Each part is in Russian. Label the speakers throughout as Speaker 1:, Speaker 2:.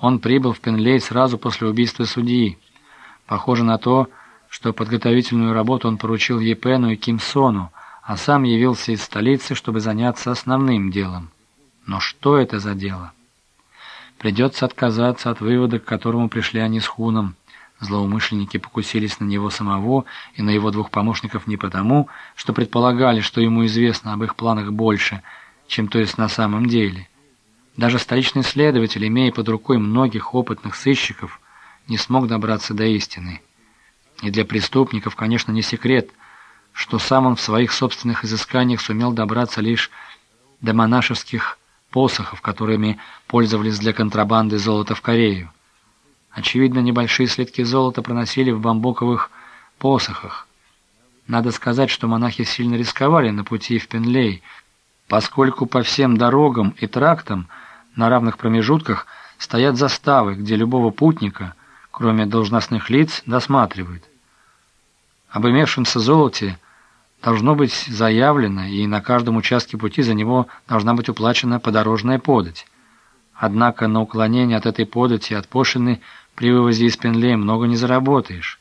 Speaker 1: Он прибыл в Пенлей сразу после убийства судьи. Похоже на то, что подготовительную работу он поручил Епену и Кимсону, а сам явился из столицы, чтобы заняться основным делом. Но что это за дело? Придется отказаться от вывода, к которому пришли они с Хуном. Злоумышленники покусились на него самого и на его двух помощников не потому, что предполагали, что ему известно об их планах больше, чем то есть на самом деле. Даже столичный следователь, имея под рукой многих опытных сыщиков, не смог добраться до истины. И для преступников, конечно, не секрет, что сам он в своих собственных изысканиях сумел добраться лишь до монашеских посохов, которыми пользовались для контрабанды золота в Корею. Очевидно, небольшие следки золота проносили в бамбуковых посохах. Надо сказать, что монахи сильно рисковали на пути в Пенлей, поскольку по всем дорогам и трактам на равных промежутках стоят заставы, где любого путника, кроме должностных лиц, досматривают. Об имевшемся золоте должно быть заявлено, и на каждом участке пути за него должна быть уплачена подорожная подать. Однако на уклонение от этой подати от пошлины при вывозе из Пенлея много не заработаешь.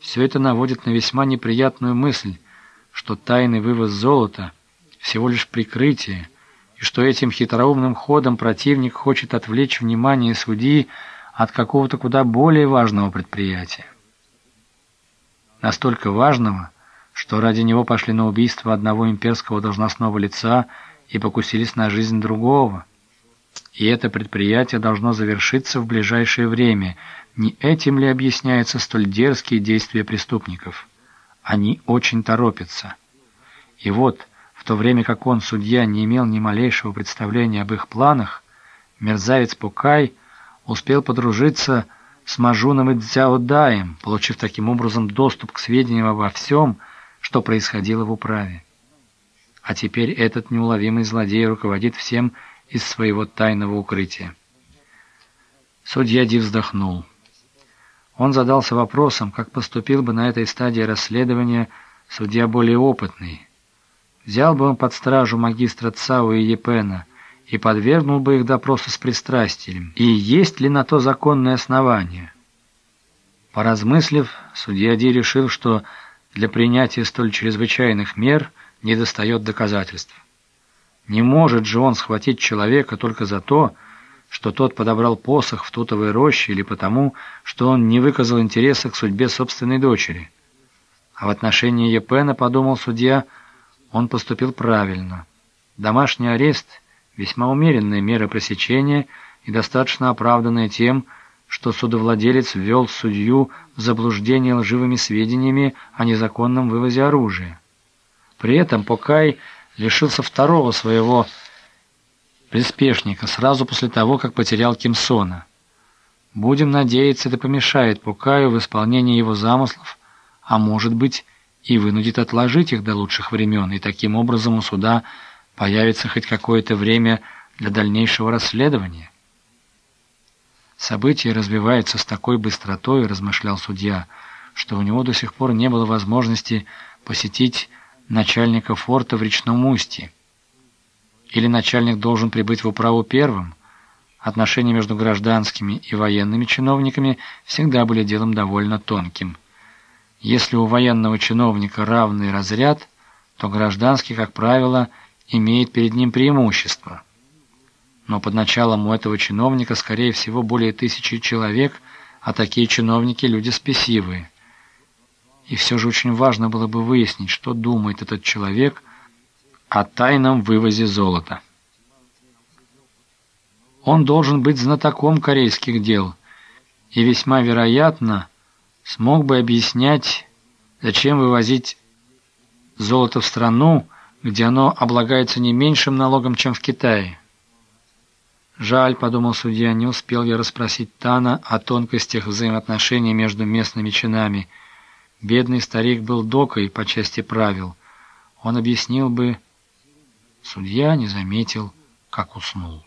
Speaker 1: Все это наводит на весьма неприятную мысль, что тайный вывоз золота – всего лишь прикрытие, и что этим хитроумным ходом противник хочет отвлечь внимание судьи от какого-то куда более важного предприятия настолько важного, что ради него пошли на убийство одного имперского должностного лица и покусились на жизнь другого. И это предприятие должно завершиться в ближайшее время. Не этим ли объясняются столь дерзкие действия преступников? Они очень торопятся. И вот, то время как он, судья, не имел ни малейшего представления об их планах, мерзавец Пукай успел подружиться с Мажуном и Цзяодаем, получив таким образом доступ к сведениям обо всем, что происходило в управе. А теперь этот неуловимый злодей руководит всем из своего тайного укрытия. Судья Ди вздохнул. Он задался вопросом, как поступил бы на этой стадии расследования судья более опытный. Взял бы он под стражу магистра Цао и Епена – и подвергнул бы их допросу с пристрастием, и есть ли на то законное основание. Поразмыслив, судья Ди решил, что для принятия столь чрезвычайных мер недостает доказательств. Не может же он схватить человека только за то, что тот подобрал посох в тутовой роще или потому, что он не выказал интереса к судьбе собственной дочери. А в отношении Епена, подумал судья, он поступил правильно. Домашний арест – Весьма умеренная мера пресечения и достаточно оправданная тем, что судовладелец ввел судью в заблуждение лживыми сведениями о незаконном вывозе оружия. При этом Покай лишился второго своего приспешника сразу после того, как потерял Кимсона. Будем надеяться, это помешает Покаю в исполнении его замыслов, а может быть и вынудит отложить их до лучших времен, и таким образом у суда появится хоть какое-то время для дальнейшего расследования. События развиваются с такой быстротой, размышлял судья, что у него до сих пор не было возможности посетить начальника форта в речном устье. Или начальник должен прибыть в управу первым. Отношения между гражданскими и военными чиновниками всегда были делом довольно тонким. Если у военного чиновника равный разряд, то гражданский, как правило, имеет перед ним преимущество. Но под началом у этого чиновника, скорее всего, более тысячи человек, а такие чиновники – люди спесивые. И все же очень важно было бы выяснить, что думает этот человек о тайном вывозе золота. Он должен быть знатоком корейских дел и весьма вероятно смог бы объяснять, зачем вывозить золото в страну, где оно облагается не меньшим налогом, чем в Китае. Жаль, подумал судья, не успел я расспросить Тана о тонкостях взаимоотношений между местными чинами. Бедный старик был докой по части правил. Он объяснил бы... Судья не заметил, как уснул.